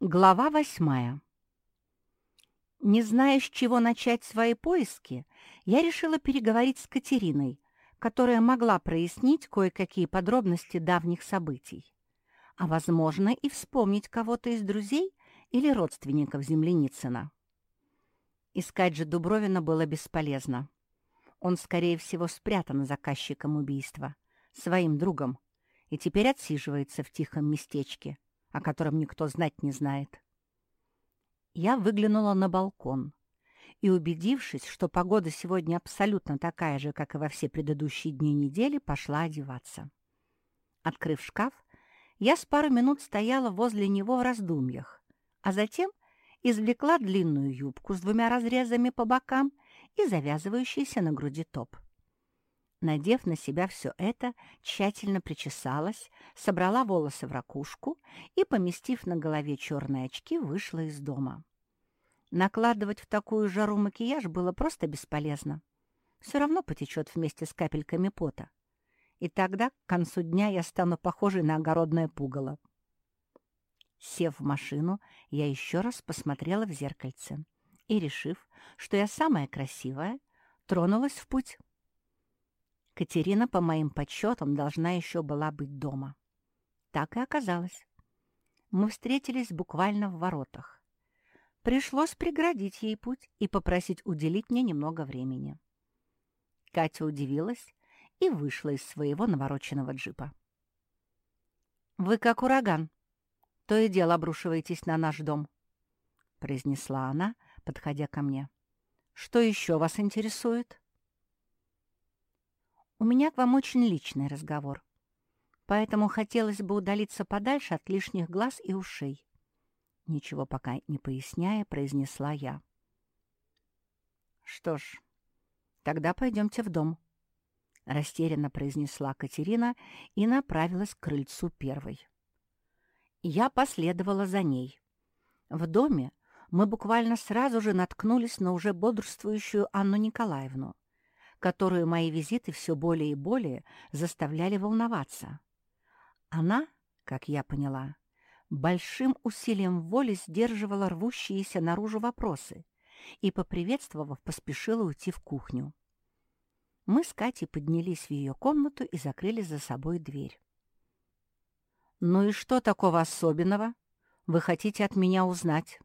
Глава восьмая. Не зная, с чего начать свои поиски, я решила переговорить с Катериной, которая могла прояснить кое-какие подробности давних событий, а, возможно, и вспомнить кого-то из друзей или родственников Земляницына. Искать же Дубровина было бесполезно. Он, скорее всего, спрятан заказчиком убийства, своим другом, и теперь отсиживается в тихом местечке, о котором никто знать не знает. Я выглянула на балкон и, убедившись, что погода сегодня абсолютно такая же, как и во все предыдущие дни недели, пошла одеваться. Открыв шкаф, я с пару минут стояла возле него в раздумьях, а затем извлекла длинную юбку с двумя разрезами по бокам и завязывающийся на груди топ. Надев на себя все это, тщательно причесалась, собрала волосы в ракушку и, поместив на голове черные очки, вышла из дома. Накладывать в такую жару макияж было просто бесполезно. Все равно потечет вместе с капельками пота. И тогда, к концу дня, я стану похожей на огородное пугало. Сев в машину, я еще раз посмотрела в зеркальце и, решив, что я самая красивая, тронулась в путь. Катерина, по моим подсчетам, должна еще была быть дома. Так и оказалось. Мы встретились буквально в воротах. Пришлось преградить ей путь и попросить уделить мне немного времени. Катя удивилась и вышла из своего навороченного джипа. «Вы как ураган. То и дело обрушиваетесь на наш дом», — произнесла она, подходя ко мне. «Что еще вас интересует?» «У меня к вам очень личный разговор, поэтому хотелось бы удалиться подальше от лишних глаз и ушей». Ничего пока не поясняя, произнесла я. «Что ж, тогда пойдемте в дом», — растерянно произнесла Катерина и направилась к крыльцу первой. Я последовала за ней. В доме мы буквально сразу же наткнулись на уже бодрствующую Анну Николаевну которую мои визиты все более и более заставляли волноваться. Она, как я поняла, большим усилием воли сдерживала рвущиеся наружу вопросы и, поприветствовав, поспешила уйти в кухню. Мы с Катей поднялись в ее комнату и закрыли за собой дверь. «Ну и что такого особенного вы хотите от меня узнать?»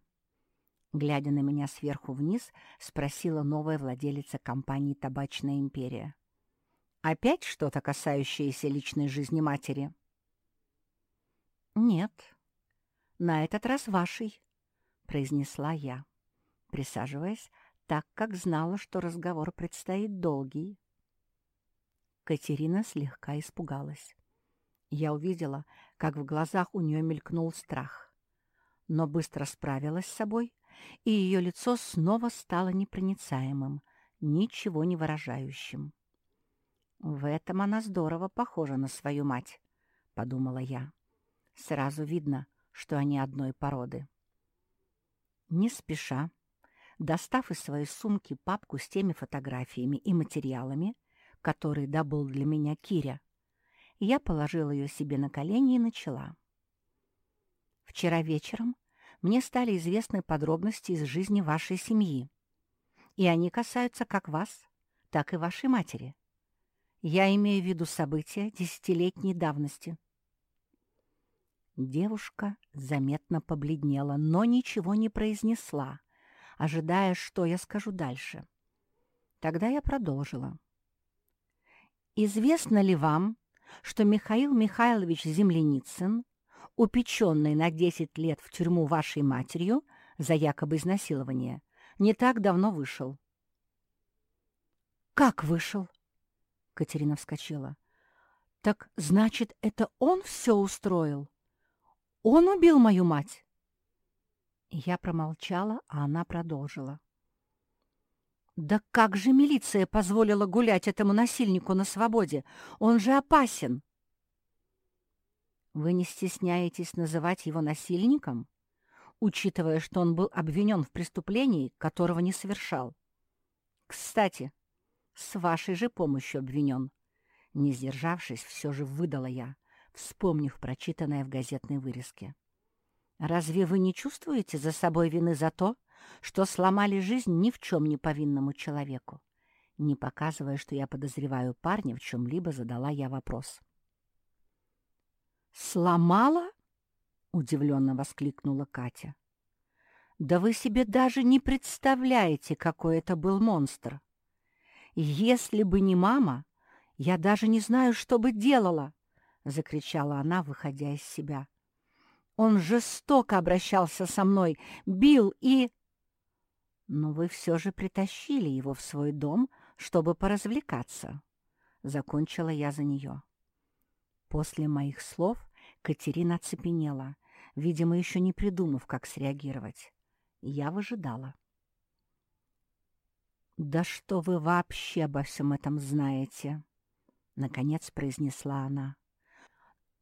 Глядя на меня сверху вниз, спросила новая владелица компании «Табачная империя». «Опять что-то, касающееся личной жизни матери?» «Нет, на этот раз вашей», — произнесла я, присаживаясь, так как знала, что разговор предстоит долгий. Катерина слегка испугалась. Я увидела, как в глазах у нее мелькнул страх, но быстро справилась с собой и ее лицо снова стало непроницаемым, ничего не выражающим. «В этом она здорово похожа на свою мать», — подумала я. «Сразу видно, что они одной породы». Не спеша, достав из своей сумки папку с теми фотографиями и материалами, которые добыл для меня Киря, я положила ее себе на колени и начала. Вчера вечером мне стали известны подробности из жизни вашей семьи. И они касаются как вас, так и вашей матери. Я имею в виду события десятилетней давности. Девушка заметно побледнела, но ничего не произнесла, ожидая, что я скажу дальше. Тогда я продолжила. «Известно ли вам, что Михаил Михайлович Земляницын упеченный на 10 лет в тюрьму вашей матерью за якобы изнасилование, не так давно вышел. «Как вышел?» — Катерина вскочила. «Так, значит, это он все устроил? Он убил мою мать?» Я промолчала, а она продолжила. «Да как же милиция позволила гулять этому насильнику на свободе? Он же опасен!» Вы не стесняетесь называть его насильником, учитывая, что он был обвинен в преступлении, которого не совершал? Кстати, с вашей же помощью обвинен. Не сдержавшись, все же выдала я, вспомнив прочитанное в газетной вырезке. Разве вы не чувствуете за собой вины за то, что сломали жизнь ни в чем не повинному человеку? Не показывая, что я подозреваю парня в чем-либо, задала я вопрос. «Сломала?» — удивленно воскликнула Катя. «Да вы себе даже не представляете, какой это был монстр! Если бы не мама, я даже не знаю, что бы делала!» — закричала она, выходя из себя. Он жестоко обращался со мной, бил и... Но вы все же притащили его в свой дом, чтобы поразвлекаться. Закончила я за нее. После моих слов Катерина оцепенела, видимо, еще не придумав, как среагировать. Я выжидала. «Да что вы вообще обо всем этом знаете?» — наконец произнесла она.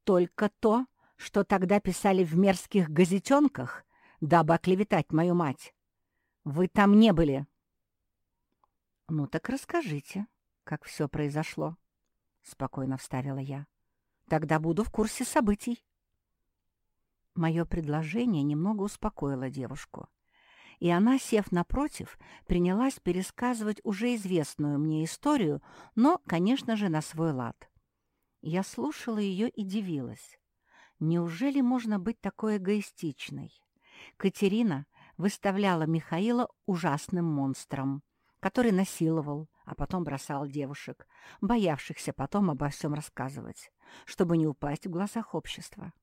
«Только то, что тогда писали в мерзких газетенках, дабы оклеветать мою мать. Вы там не были. Ну так расскажите, как все произошло, — спокойно вставила я. Тогда буду в курсе событий. Мое предложение немного успокоило девушку, и она, сев напротив, принялась пересказывать уже известную мне историю, но, конечно же, на свой лад. Я слушала ее и дивилась. Неужели можно быть такой эгоистичной? Катерина выставляла Михаила ужасным монстром, который насиловал, а потом бросал девушек, боявшихся потом обо всем рассказывать, чтобы не упасть в глазах общества.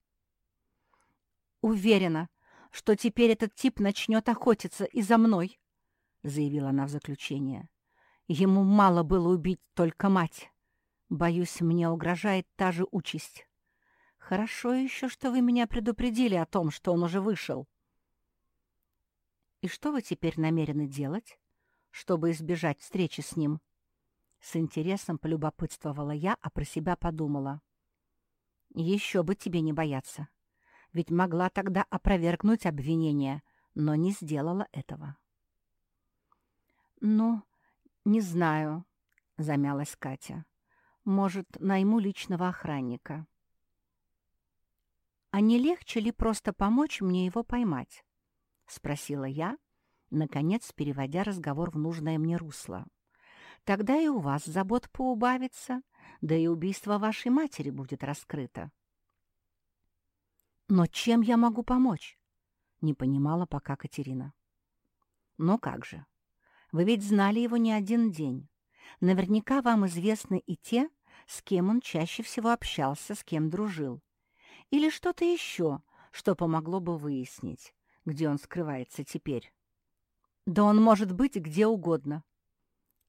«Уверена, что теперь этот тип начнет охотиться и за мной», — заявила она в заключение. «Ему мало было убить только мать. Боюсь, мне угрожает та же участь». Хорошо еще, что вы меня предупредили о том, что он уже вышел. И что вы теперь намерены делать, чтобы избежать встречи с ним? С интересом полюбопытствовала я, а про себя подумала. Еще бы тебе не бояться. Ведь могла тогда опровергнуть обвинение, но не сделала этого. «Ну, не знаю», — замялась Катя. «Может, найму личного охранника». «А не легче ли просто помочь мне его поймать?» — спросила я, наконец переводя разговор в нужное мне русло. «Тогда и у вас забот поубавится, да и убийство вашей матери будет раскрыто». «Но чем я могу помочь?» — не понимала пока Катерина. «Но как же? Вы ведь знали его не один день. Наверняка вам известны и те, с кем он чаще всего общался, с кем дружил. Или что-то еще, что помогло бы выяснить, где он скрывается теперь. Да он может быть где угодно.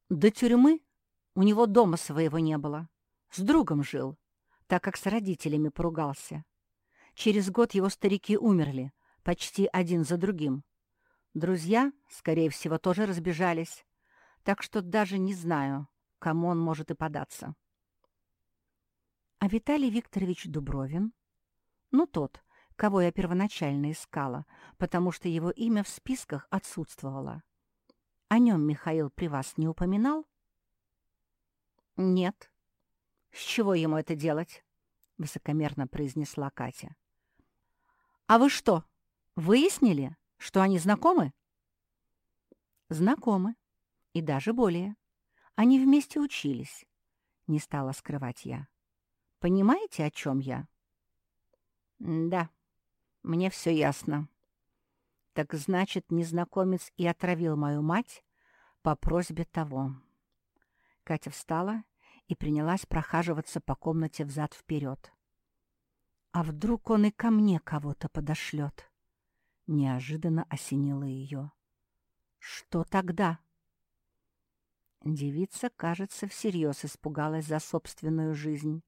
До тюрьмы у него дома своего не было. С другом жил, так как с родителями поругался. Через год его старики умерли, почти один за другим. Друзья, скорее всего, тоже разбежались, так что даже не знаю, кому он может и податься. А Виталий Викторович Дубровин ну, тот, кого я первоначально искала, потому что его имя в списках отсутствовало. О нем Михаил при вас не упоминал? Нет. С чего ему это делать? Высокомерно произнесла Катя. А вы что, выяснили, что они знакомы? Знакомы. И даже более. Они вместе учились. Не стала скрывать я. Понимаете, о чем я? «Да, мне все ясно. Так значит, незнакомец и отравил мою мать по просьбе того». Катя встала и принялась прохаживаться по комнате взад-вперед. «А вдруг он и ко мне кого-то подошлет?» Неожиданно осенило ее. «Что тогда?» Девица, кажется, всерьез испугалась за собственную жизнь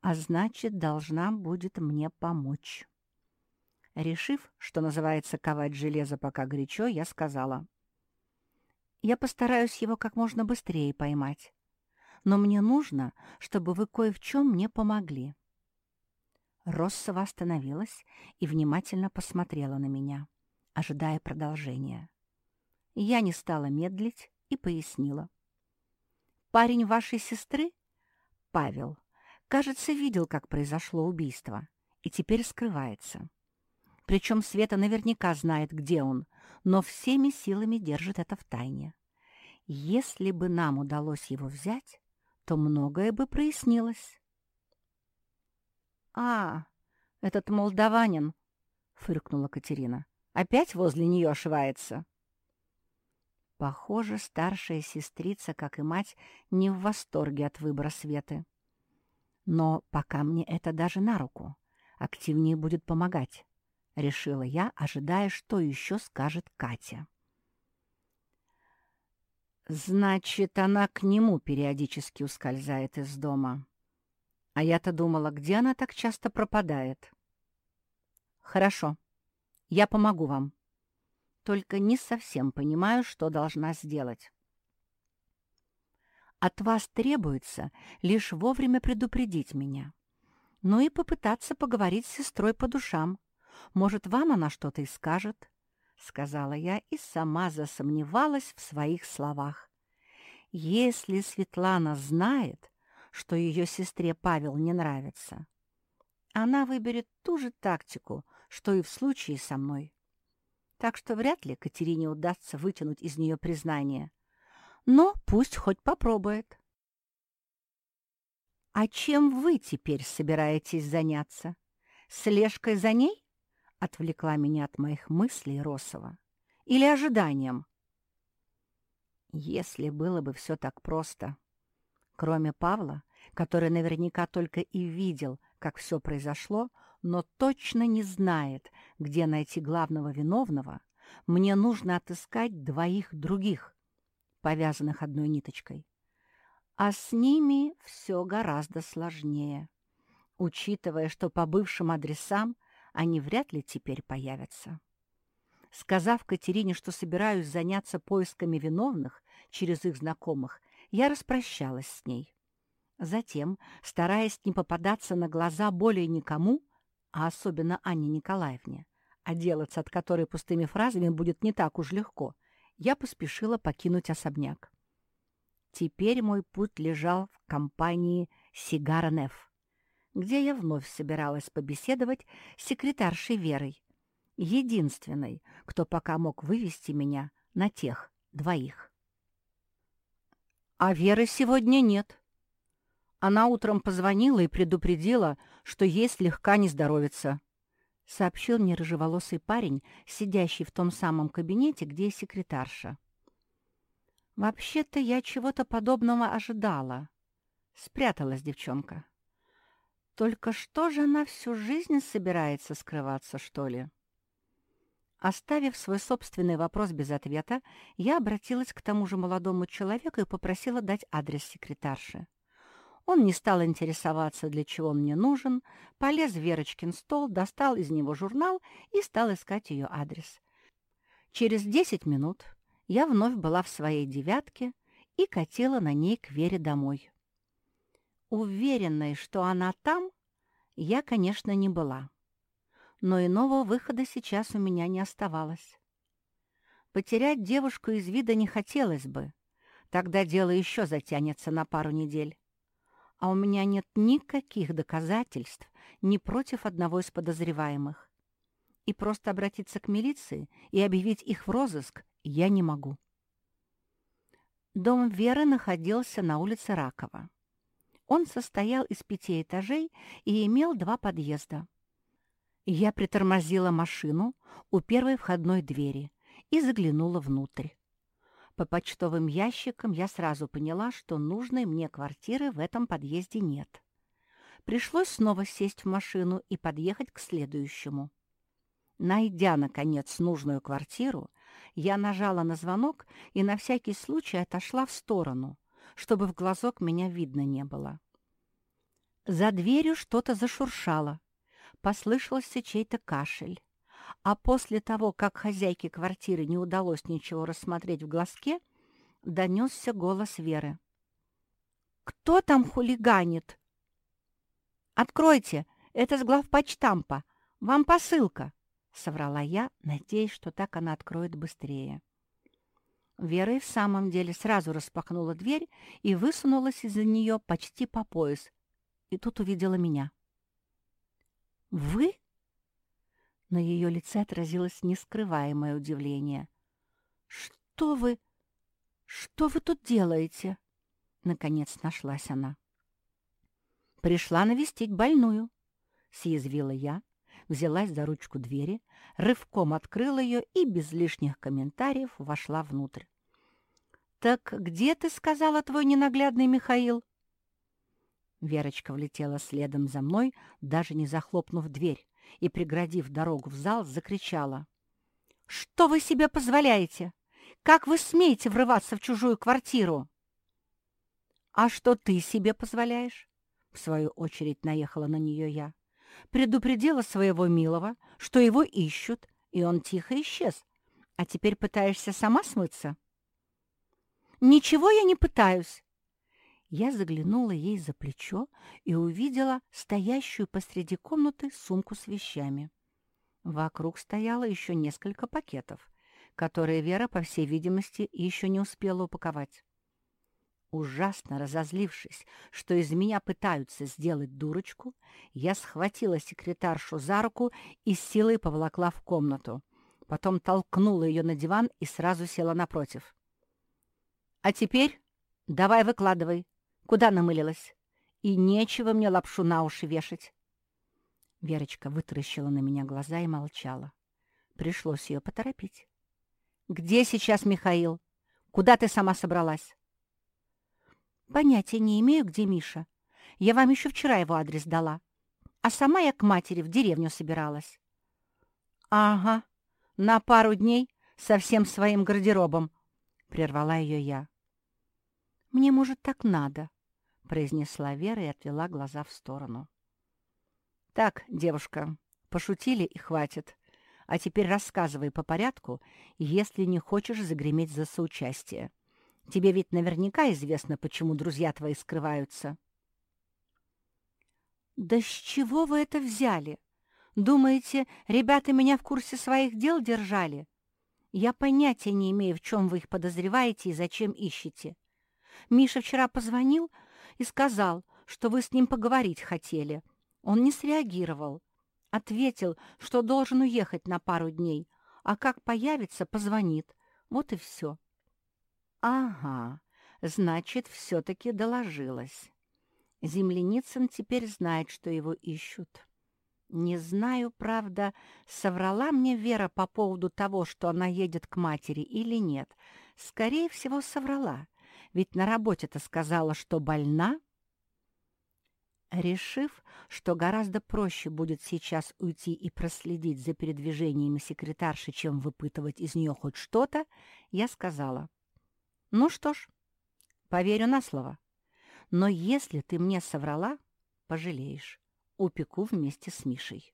а значит, должна будет мне помочь. Решив, что называется ковать железо пока горячо, я сказала. Я постараюсь его как можно быстрее поймать. Но мне нужно, чтобы вы кое в чем мне помогли. Россова остановилась и внимательно посмотрела на меня, ожидая продолжения. Я не стала медлить и пояснила. «Парень вашей сестры — Павел, Кажется, видел, как произошло убийство, и теперь скрывается. Причем Света наверняка знает, где он, но всеми силами держит это в тайне. Если бы нам удалось его взять, то многое бы прояснилось. «А, этот молдаванин!» — фыркнула Катерина. «Опять возле нее ошивается?» Похоже, старшая сестрица, как и мать, не в восторге от выбора Светы. Но пока мне это даже на руку. Активнее будет помогать, — решила я, ожидая, что еще скажет Катя. Значит, она к нему периодически ускользает из дома. А я-то думала, где она так часто пропадает. Хорошо, я помогу вам. Только не совсем понимаю, что должна сделать. От вас требуется лишь вовремя предупредить меня. Ну и попытаться поговорить с сестрой по душам. Может, вам она что-то и скажет. — сказала я и сама засомневалась в своих словах. «Если Светлана знает, что ее сестре Павел не нравится, она выберет ту же тактику, что и в случае со мной. Так что вряд ли Катерине удастся вытянуть из нее признание. Но пусть хоть попробует». «А чем вы теперь собираетесь заняться? Слежкой за ней?» Отвлекла меня от моих мыслей Росова. Или ожиданием? Если было бы все так просто. Кроме Павла, который наверняка только и видел, как все произошло, но точно не знает, где найти главного виновного, мне нужно отыскать двоих других, повязанных одной ниточкой. А с ними все гораздо сложнее, учитывая, что по бывшим адресам – они вряд ли теперь появятся. Сказав Катерине, что собираюсь заняться поисками виновных через их знакомых, я распрощалась с ней. Затем, стараясь не попадаться на глаза более никому, а особенно Анне Николаевне, отделаться от которой пустыми фразами будет не так уж легко, я поспешила покинуть особняк. Теперь мой путь лежал в компании «Сигара Неф» где я вновь собиралась побеседовать с секретаршей Верой, единственной, кто пока мог вывести меня на тех двоих. А Веры сегодня нет. Она утром позвонила и предупредила, что ей слегка не здоровится, — сообщил мне рыжеволосый парень, сидящий в том самом кабинете, где и секретарша. Вообще-то я чего-то подобного ожидала. Спряталась девчонка. Только что же она всю жизнь собирается скрываться, что ли? Оставив свой собственный вопрос без ответа, я обратилась к тому же молодому человеку и попросила дать адрес секретарши. Он не стал интересоваться, для чего он мне нужен, полез в Верочкин стол, достал из него журнал и стал искать ее адрес. Через десять минут я вновь была в своей девятке и катила на ней к Вере домой. Уверенной, что она там, я, конечно, не была. Но иного выхода сейчас у меня не оставалось. Потерять девушку из вида не хотелось бы. Тогда дело еще затянется на пару недель. А у меня нет никаких доказательств ни против одного из подозреваемых. И просто обратиться к милиции и объявить их в розыск я не могу. Дом Веры находился на улице Ракова. Он состоял из пяти этажей и имел два подъезда. Я притормозила машину у первой входной двери и заглянула внутрь. По почтовым ящикам я сразу поняла, что нужной мне квартиры в этом подъезде нет. Пришлось снова сесть в машину и подъехать к следующему. Найдя, наконец, нужную квартиру, я нажала на звонок и на всякий случай отошла в сторону — чтобы в глазок меня видно не было. За дверью что-то зашуршало. Послышался чей-то кашель. А после того, как хозяйке квартиры не удалось ничего рассмотреть в глазке, донесся голос Веры. «Кто там хулиганит?» «Откройте! Это с главпочтампа! Вам посылка!» — соврала я, надеясь, что так она откроет быстрее. Вера и в самом деле сразу распахнула дверь и высунулась из-за нее почти по пояс. И тут увидела меня. «Вы?» На ее лице отразилось нескрываемое удивление. «Что вы... что вы тут делаете?» Наконец нашлась она. «Пришла навестить больную», — съязвила я, взялась за ручку двери, рывком открыла ее и без лишних комментариев вошла внутрь. «Так где, ты сказала, твой ненаглядный Михаил?» Верочка влетела следом за мной, даже не захлопнув дверь, и, преградив дорогу в зал, закричала. «Что вы себе позволяете? Как вы смеете врываться в чужую квартиру?» «А что ты себе позволяешь?» В свою очередь наехала на нее я. Предупредила своего милого, что его ищут, и он тихо исчез. А теперь пытаешься сама смыться? «Ничего я не пытаюсь!» Я заглянула ей за плечо и увидела стоящую посреди комнаты сумку с вещами. Вокруг стояло еще несколько пакетов, которые Вера, по всей видимости, еще не успела упаковать. Ужасно разозлившись, что из меня пытаются сделать дурочку, я схватила секретаршу за руку и силой поволокла в комнату. Потом толкнула ее на диван и сразу села напротив. «А теперь давай выкладывай, куда намылилась. И нечего мне лапшу на уши вешать». Верочка вытаращила на меня глаза и молчала. Пришлось ее поторопить. «Где сейчас Михаил? Куда ты сама собралась?» «Понятия не имею, где Миша. Я вам еще вчера его адрес дала. А сама я к матери в деревню собиралась». «Ага, на пару дней со всем своим гардеробом», — прервала ее я. «Мне, может, так надо», — произнесла Вера и отвела глаза в сторону. «Так, девушка, пошутили и хватит. А теперь рассказывай по порядку, если не хочешь загреметь за соучастие. Тебе ведь наверняка известно, почему друзья твои скрываются». «Да с чего вы это взяли? Думаете, ребята меня в курсе своих дел держали? Я понятия не имею, в чем вы их подозреваете и зачем ищете. Миша вчера позвонил и сказал, что вы с ним поговорить хотели. Он не среагировал. Ответил, что должен уехать на пару дней, а как появится, позвонит. Вот и все. Ага, значит, все-таки доложилась. Земляницын теперь знает, что его ищут. Не знаю, правда, соврала мне Вера по поводу того, что она едет к матери или нет. Скорее всего, соврала, ведь на работе-то сказала, что больна. Решив, что гораздо проще будет сейчас уйти и проследить за передвижениями секретарши, чем выпытывать из нее хоть что-то, я сказала, «Ну что ж, поверю на слово. Но если ты мне соврала, пожалеешь. Упеку вместе с Мишей».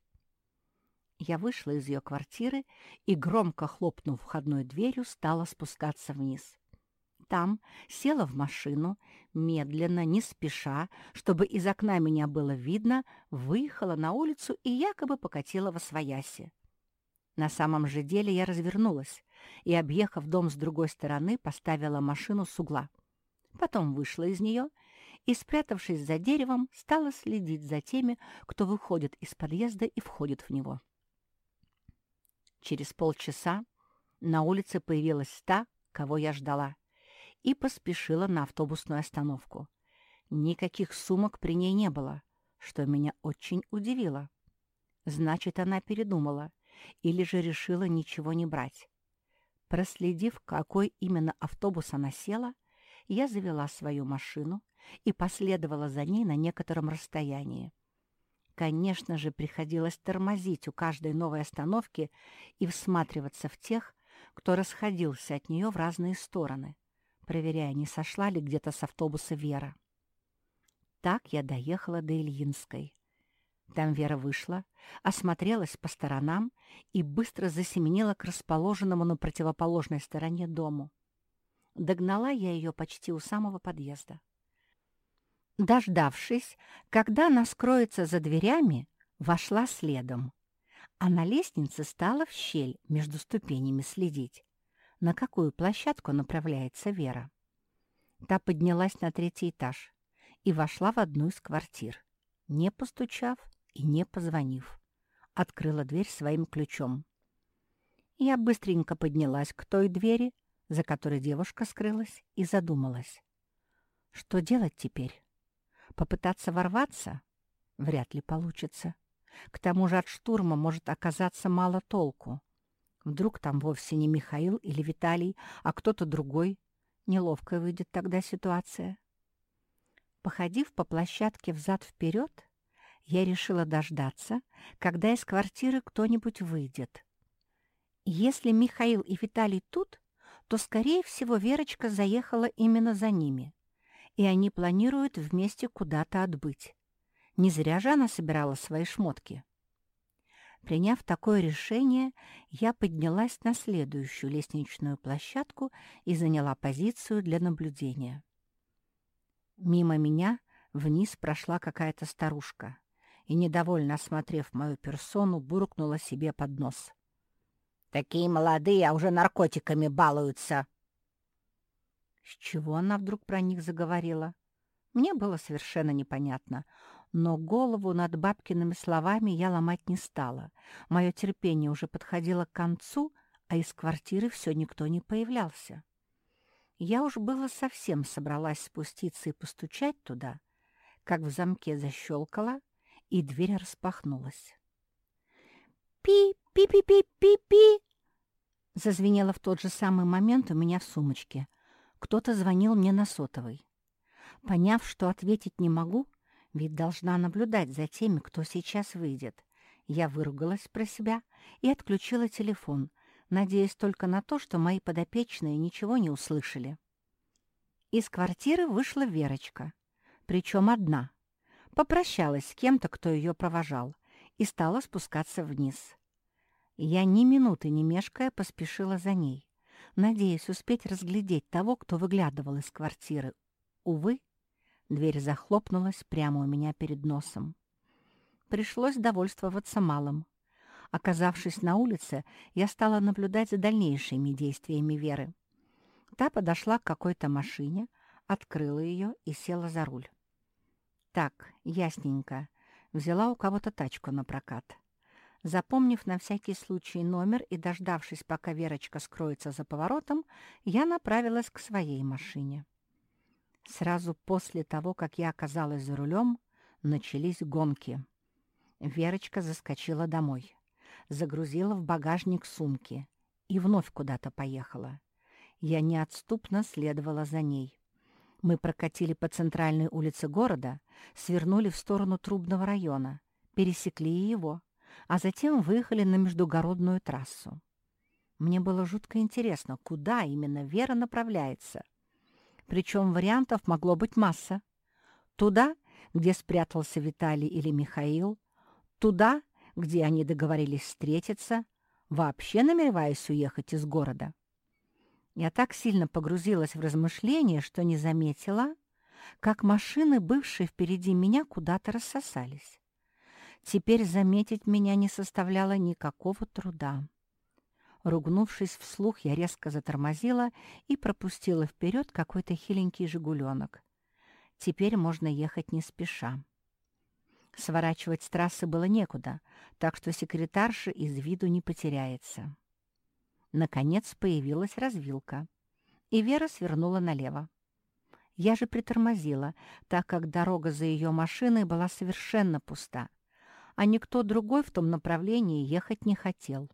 Я вышла из ее квартиры и, громко хлопнув входной дверью, стала спускаться вниз. Там села в машину, медленно, не спеша, чтобы из окна меня было видно, выехала на улицу и якобы покатила во свояси. На самом же деле я развернулась и, объехав дом с другой стороны, поставила машину с угла. Потом вышла из нее и, спрятавшись за деревом, стала следить за теми, кто выходит из подъезда и входит в него. Через полчаса на улице появилась та, кого я ждала и поспешила на автобусную остановку. Никаких сумок при ней не было, что меня очень удивило. Значит, она передумала или же решила ничего не брать. Проследив, какой именно автобус она села, я завела свою машину и последовала за ней на некотором расстоянии. Конечно же, приходилось тормозить у каждой новой остановки и всматриваться в тех, кто расходился от нее в разные стороны проверяя, не сошла ли где-то с автобуса Вера. Так я доехала до Ильинской. Там Вера вышла, осмотрелась по сторонам и быстро засеменила к расположенному на противоположной стороне дому. Догнала я ее почти у самого подъезда. Дождавшись, когда она скроется за дверями, вошла следом, а на лестнице стала в щель между ступенями следить на какую площадку направляется Вера. Та поднялась на третий этаж и вошла в одну из квартир, не постучав и не позвонив. открыла дверь своим ключом. Я быстренько поднялась к той двери, за которой девушка скрылась, и задумалась. Что делать теперь? Попытаться ворваться? Вряд ли получится. К тому же от штурма может оказаться мало толку. Вдруг там вовсе не Михаил или Виталий, а кто-то другой. Неловкая выйдет тогда ситуация. Походив по площадке взад-вперед, я решила дождаться, когда из квартиры кто-нибудь выйдет. Если Михаил и Виталий тут, то, скорее всего, Верочка заехала именно за ними, и они планируют вместе куда-то отбыть. Не зря же она собирала свои шмотки. Приняв такое решение, я поднялась на следующую лестничную площадку и заняла позицию для наблюдения. Мимо меня вниз прошла какая-то старушка и, недовольно осмотрев мою персону, буркнула себе под нос. «Такие молодые, а уже наркотиками балуются!» С чего она вдруг про них заговорила? Мне было совершенно непонятно, но голову над бабкиными словами я ломать не стала. Мое терпение уже подходило к концу, а из квартиры все никто не появлялся. Я уж было совсем собралась спуститься и постучать туда, как в замке защелкала, и дверь распахнулась. «Пи-пи-пи-пи-пи-пи!» Зазвенело в тот же самый момент у меня в сумочке. Кто-то звонил мне на сотовый. Поняв, что ответить не могу, ведь должна наблюдать за теми, кто сейчас выйдет, я выругалась про себя и отключила телефон, надеясь только на то, что мои подопечные ничего не услышали. Из квартиры вышла Верочка, причем одна. Попрощалась с кем-то, кто ее провожал, и стала спускаться вниз. Я ни минуты не мешкая поспешила за ней, надеясь успеть разглядеть того, кто выглядывал из квартиры. Увы, дверь захлопнулась прямо у меня перед носом. Пришлось довольствоваться малым. Оказавшись на улице, я стала наблюдать за дальнейшими действиями Веры. Та подошла к какой-то машине, открыла ее и села за руль. Так, ясненько. Взяла у кого-то тачку на прокат. Запомнив на всякий случай номер и дождавшись, пока Верочка скроется за поворотом, я направилась к своей машине. Сразу после того, как я оказалась за рулем, начались гонки. Верочка заскочила домой загрузила в багажник сумки и вновь куда-то поехала. Я неотступно следовала за ней. Мы прокатили по центральной улице города, свернули в сторону Трубного района, пересекли его, а затем выехали на междугородную трассу. Мне было жутко интересно, куда именно Вера направляется. Причем вариантов могло быть масса. Туда, где спрятался Виталий или Михаил, туда, где они договорились встретиться, вообще намереваясь уехать из города. Я так сильно погрузилась в размышления, что не заметила, как машины, бывшие впереди меня, куда-то рассосались. Теперь заметить меня не составляло никакого труда. Ругнувшись вслух, я резко затормозила и пропустила вперед какой-то хиленький «Жигуленок». Теперь можно ехать не спеша. Сворачивать с трассы было некуда, так что секретарша из виду не потеряется. Наконец появилась развилка, и Вера свернула налево. Я же притормозила, так как дорога за ее машиной была совершенно пуста, а никто другой в том направлении ехать не хотел.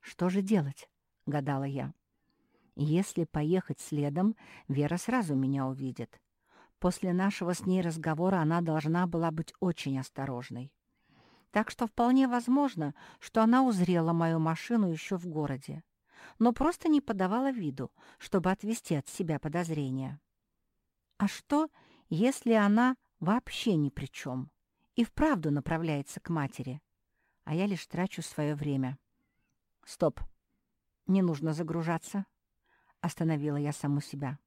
«Что же делать?» — гадала я. «Если поехать следом, Вера сразу меня увидит. После нашего с ней разговора она должна была быть очень осторожной. Так что вполне возможно, что она узрела мою машину еще в городе, но просто не подавала виду, чтобы отвести от себя подозрения. А что, если она вообще ни при чем и вправду направляется к матери, а я лишь трачу свое время? Стоп, не нужно загружаться, остановила я саму себя.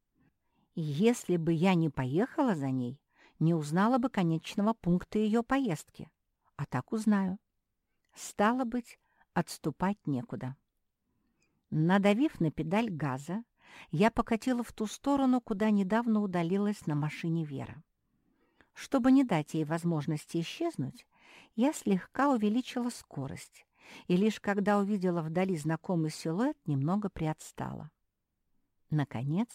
Если бы я не поехала за ней, не узнала бы конечного пункта ее поездки. А так узнаю. Стало быть, отступать некуда. Надавив на педаль газа, я покатила в ту сторону, куда недавно удалилась на машине Вера. Чтобы не дать ей возможности исчезнуть, я слегка увеличила скорость, и лишь когда увидела вдали знакомый силуэт, немного приотстала. Наконец,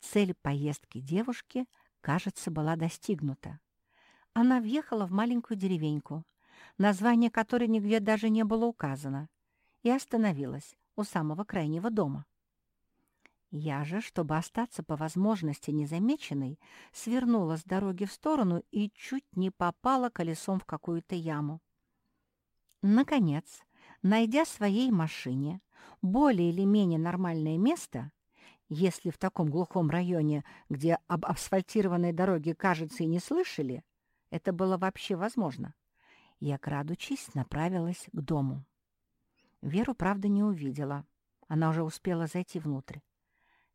цель поездки девушки, кажется, была достигнута. Она въехала в маленькую деревеньку, название которой нигде даже не было указано, и остановилась у самого крайнего дома. Я же, чтобы остаться по возможности незамеченной, свернула с дороги в сторону и чуть не попала колесом в какую-то яму. Наконец, найдя своей машине более или менее нормальное место, если в таком глухом районе, где об асфальтированной дороге, кажется, и не слышали, это было вообще возможно, я, крадучись, направилась к дому. Веру, правда, не увидела. Она уже успела зайти внутрь.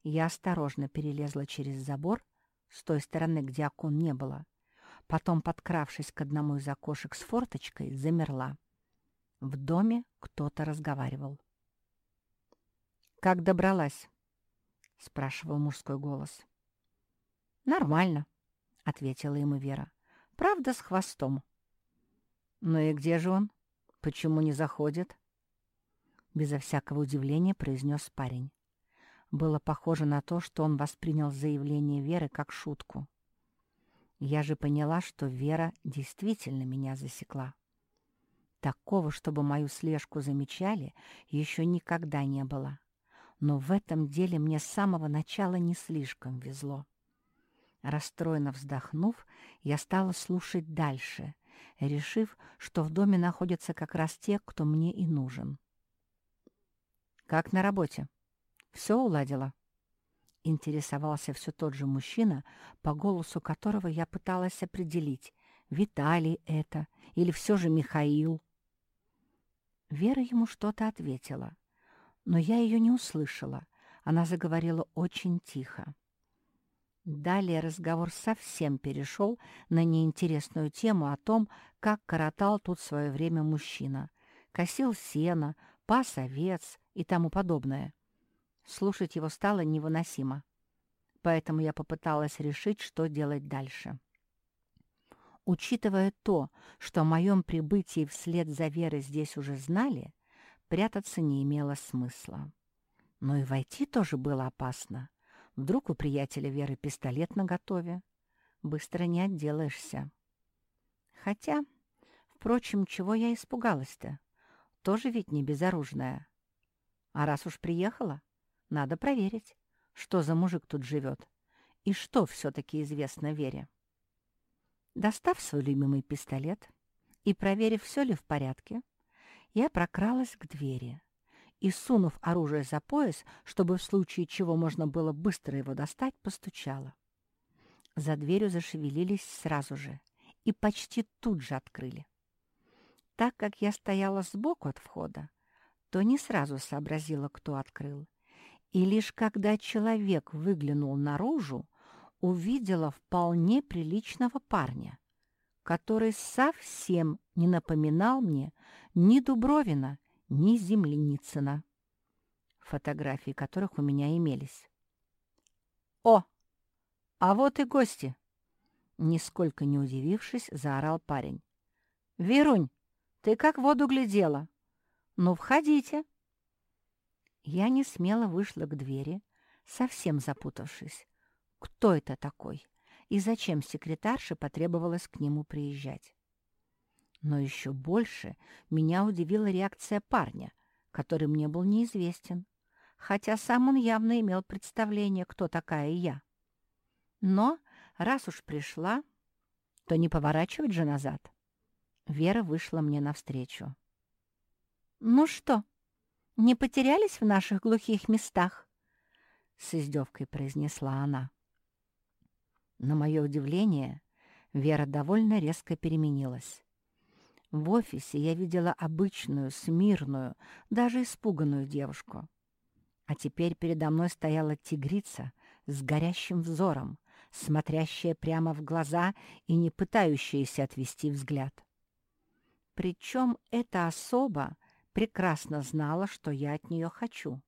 Я осторожно перелезла через забор с той стороны, где окон не было. Потом, подкравшись к одному из окошек с форточкой, замерла. В доме кто-то разговаривал. «Как добралась?» — спрашивал мужской голос. «Нормально», — ответила ему Вера. «Правда, с хвостом». «Ну и где же он? Почему не заходит?» Безо всякого удивления произнес парень. Было похоже на то, что он воспринял заявление Веры как шутку. Я же поняла, что Вера действительно меня засекла. Такого, чтобы мою слежку замечали, еще никогда не было. Но в этом деле мне с самого начала не слишком везло. Расстроенно вздохнув, я стала слушать дальше, решив, что в доме находятся как раз те, кто мне и нужен. «Как на работе?» Все уладила?» Интересовался все тот же мужчина, по голосу которого я пыталась определить, Виталий это или все же Михаил. Вера ему что-то ответила, но я ее не услышала. Она заговорила очень тихо. Далее разговор совсем перешел на неинтересную тему о том, как коротал тут свое время мужчина. Косил сено, пас овец и тому подобное. Слушать его стало невыносимо. Поэтому я попыталась решить, что делать дальше. Учитывая то, что о моем прибытии вслед за Верой здесь уже знали, прятаться не имело смысла. Но и войти тоже было опасно. Вдруг у приятеля Веры пистолет наготове. Быстро не отделаешься. Хотя, впрочем, чего я испугалась-то? Тоже ведь не безоружная. А раз уж приехала, надо проверить, что за мужик тут живет и что все-таки известно Вере. Достав свой любимый пистолет и проверив, все ли в порядке, я прокралась к двери и, сунув оружие за пояс, чтобы в случае чего можно было быстро его достать, постучала. За дверью зашевелились сразу же и почти тут же открыли. Так как я стояла сбоку от входа, то не сразу сообразила, кто открыл, и лишь когда человек выглянул наружу, увидела вполне приличного парня, который совсем не напоминал мне ни Дубровина, ни Земляницына, фотографии которых у меня имелись. «О, а вот и гости!» Нисколько не удивившись, заорал парень. «Верунь, ты как в воду глядела? Ну, входите!» Я не смело вышла к двери, совсем запутавшись. Кто это такой и зачем секретарше потребовалось к нему приезжать? Но еще больше меня удивила реакция парня, который мне был неизвестен, хотя сам он явно имел представление, кто такая я. Но раз уж пришла, то не поворачивать же назад. Вера вышла мне навстречу. «Ну что?» не потерялись в наших глухих местах?» — с издевкой произнесла она. На мое удивление, Вера довольно резко переменилась. В офисе я видела обычную, смирную, даже испуганную девушку. А теперь передо мной стояла тигрица с горящим взором, смотрящая прямо в глаза и не пытающаяся отвести взгляд. Причем эта особа прекрасно знала, что я от нее хочу,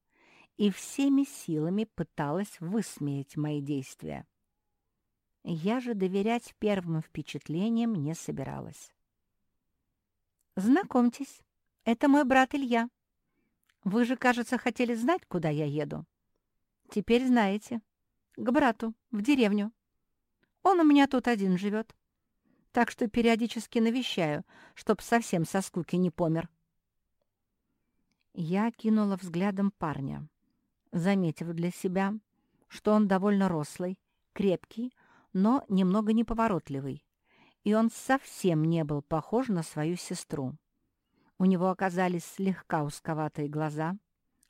и всеми силами пыталась высмеять мои действия. Я же доверять первым впечатлениям не собиралась. «Знакомьтесь, это мой брат Илья. Вы же, кажется, хотели знать, куда я еду. Теперь знаете. К брату, в деревню. Он у меня тут один живет. Так что периодически навещаю, чтоб совсем со скуки не помер». Я кинула взглядом парня, заметив для себя, что он довольно рослый, крепкий, но немного неповоротливый, и он совсем не был похож на свою сестру. У него оказались слегка узковатые глаза,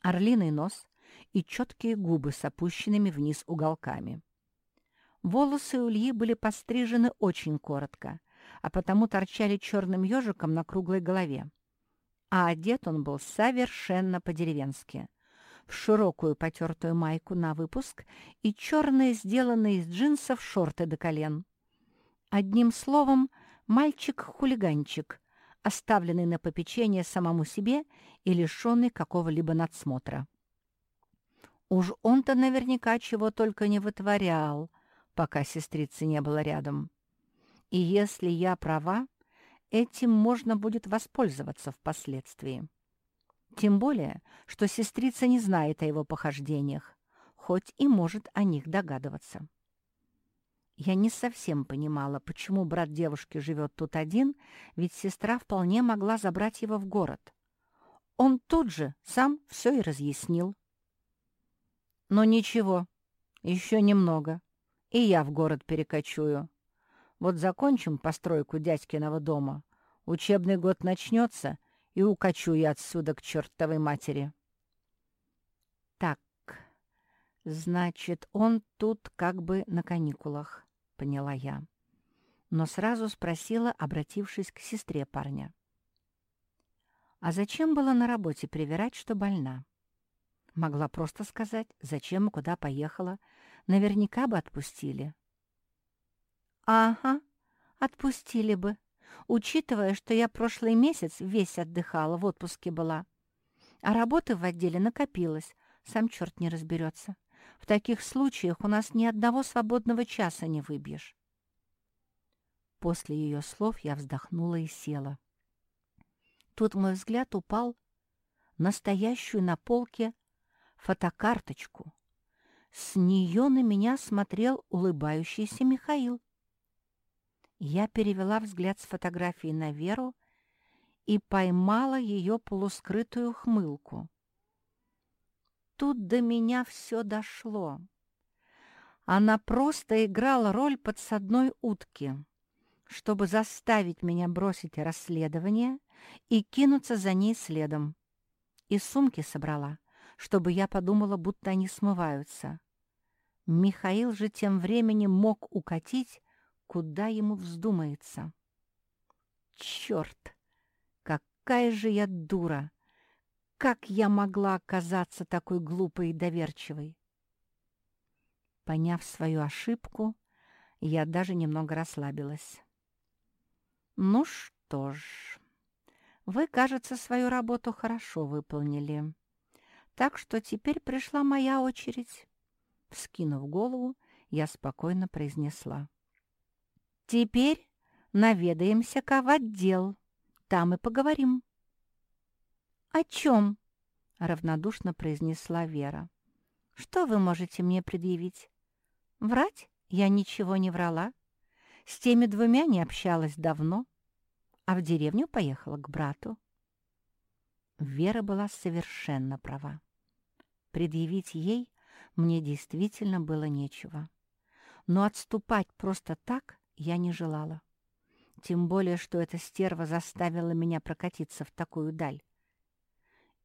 орлиный нос и четкие губы с опущенными вниз уголками. Волосы у Ильи были пострижены очень коротко, а потому торчали черным ежиком на круглой голове. А одет он был совершенно по-деревенски в широкую потертую майку на выпуск и черные, сделанные из джинсов, шорты до колен. Одним словом, мальчик-хулиганчик, оставленный на попечение самому себе и лишенный какого-либо надсмотра. Уж он-то наверняка чего только не вытворял, пока сестрицы не было рядом. И если я права, этим можно будет воспользоваться впоследствии. Тем более, что сестрица не знает о его похождениях, хоть и может о них догадываться. Я не совсем понимала, почему брат девушки живет тут один, ведь сестра вполне могла забрать его в город. Он тут же сам все и разъяснил. Но ничего, еще немного, и я в город перекочую. Вот закончим постройку дядькиного дома, учебный год начнется, и укачу я отсюда к чертовой матери. Так, значит, он тут как бы на каникулах, поняла я. Но сразу спросила, обратившись к сестре парня. А зачем было на работе привирать, что больна? Могла просто сказать, зачем и куда поехала. Наверняка бы отпустили. «Ага, отпустили бы», учитывая, что я прошлый месяц весь отдыхала, в отпуске была. А работы в отделе накопилось, сам черт не разберется. В таких случаях у нас ни одного свободного часа не выбьешь. После ее слов я вздохнула и села. Тут мой взгляд упал на стоящую на полке фотокарточку. С нее на меня смотрел улыбающийся Михаил. Я перевела взгляд с фотографии на Веру и поймала ее полускрытую хмылку. Тут до меня все дошло. Она просто играла роль подсадной утки, чтобы заставить меня бросить расследование и кинуться за ней следом. И сумки собрала, чтобы я подумала, будто они смываются. Михаил же тем временем мог укатить куда ему вздумается. Черт! Какая же я дура! Как я могла оказаться такой глупой и доверчивой? Поняв свою ошибку, я даже немного расслабилась. Ну что ж, вы, кажется, свою работу хорошо выполнили. Так что теперь пришла моя очередь. Вскинув голову, я спокойно произнесла. Теперь наведаемся-ка в отдел. Там и поговорим. — О чем? — равнодушно произнесла Вера. — Что вы можете мне предъявить? Врать я ничего не врала. С теми двумя не общалась давно, а в деревню поехала к брату. Вера была совершенно права. Предъявить ей мне действительно было нечего. Но отступать просто так я не желала. Тем более, что эта стерва заставила меня прокатиться в такую даль.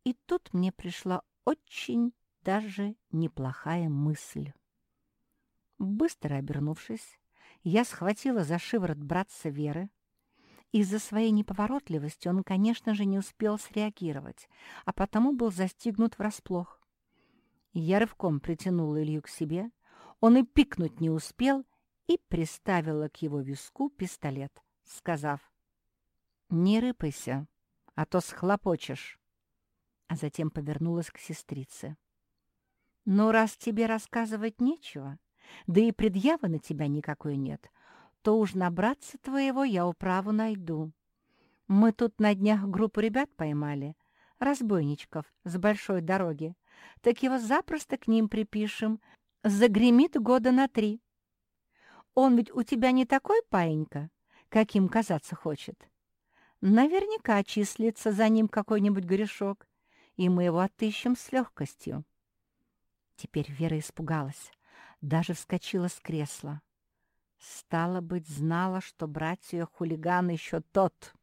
И тут мне пришла очень даже неплохая мысль. Быстро обернувшись, я схватила за шиворот братца Веры. Из-за своей неповоротливости он, конечно же, не успел среагировать, а потому был застигнут врасплох. Я рывком притянула Илью к себе, он и пикнуть не успел, и приставила к его виску пистолет, сказав «Не рыпайся, а то схлопочешь». А затем повернулась к сестрице. «Ну, раз тебе рассказывать нечего, да и предъявы на тебя никакой нет, то уж набраться твоего я управу найду. Мы тут на днях группу ребят поймали, разбойничков с большой дороги. Так его запросто к ним припишем. Загремит года на три. Он ведь у тебя не такой паинька, каким казаться хочет. Наверняка числится за ним какой-нибудь грешок, и мы его отыщем с легкостью. Теперь Вера испугалась, даже вскочила с кресла. Стало быть, знала, что брать ее хулиган еще тот.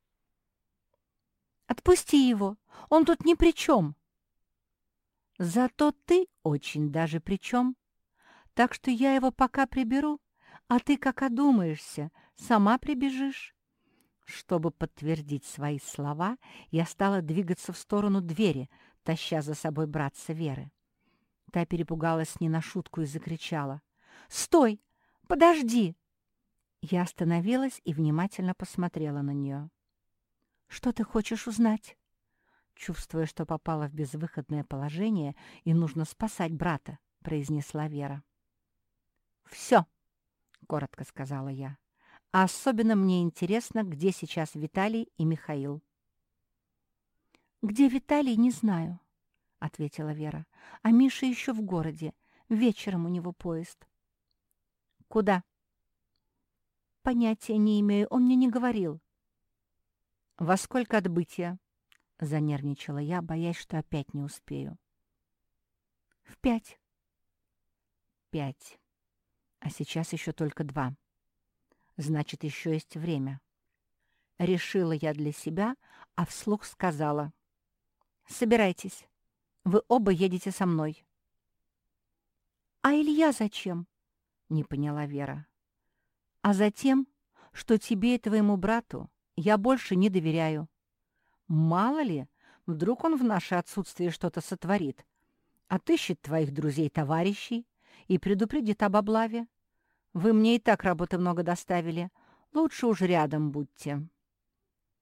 «Отпусти его, он тут ни при чем!» «Зато ты очень даже при чем, так что я его пока приберу, а ты, как одумаешься, сама прибежишь». Чтобы подтвердить свои слова, я стала двигаться в сторону двери, таща за собой братца Веры. Та перепугалась не на шутку и закричала. «Стой! Подожди!» Я остановилась и внимательно посмотрела на нее. «Что ты хочешь узнать?» Чувствуя, что попала в безвыходное положение и нужно спасать брата, произнесла Вера. «Все!» — коротко сказала я. «А особенно мне интересно, где сейчас Виталий и Михаил». «Где Виталий, не знаю», — ответила Вера. «А Миша еще в городе. Вечером у него поезд». «Куда?» «Понятия не имею, он мне не говорил». «Во сколько отбытия?» — занервничала я, боясь, что опять не успею. «В пять». «Пять. А сейчас еще только два. Значит, еще есть время». Решила я для себя, а вслух сказала. «Собирайтесь. Вы оба едете со мной». «А Илья зачем?» — не поняла Вера. «А затем, что тебе и твоему брату я больше не доверяю. Мало ли, вдруг он в наше отсутствие что-то сотворит, отыщет твоих друзей-товарищей и предупредит об облаве. Вы мне и так работы много доставили, лучше уж рядом будьте».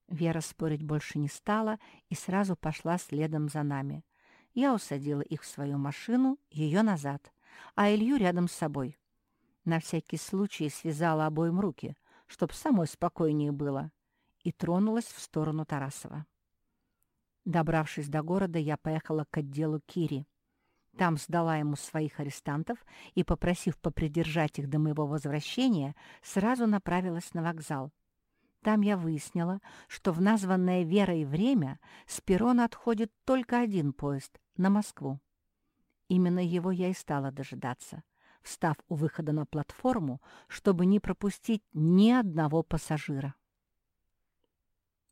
Вера спорить больше не стала и сразу пошла следом за нами. Я усадила их в свою машину, ее назад, а Илью рядом с собой. На всякий случай связала обоим руки, чтоб самой спокойнее было, и тронулась в сторону Тарасова. Добравшись до города, я поехала к отделу Кири. Там сдала ему своих арестантов и, попросив попридержать их до моего возвращения, сразу направилась на вокзал. Там я выяснила, что в названное Верой время с перрона отходит только один поезд на Москву. Именно его я и стала дожидаться, встав у выхода на платформу, чтобы не пропустить ни одного пассажира.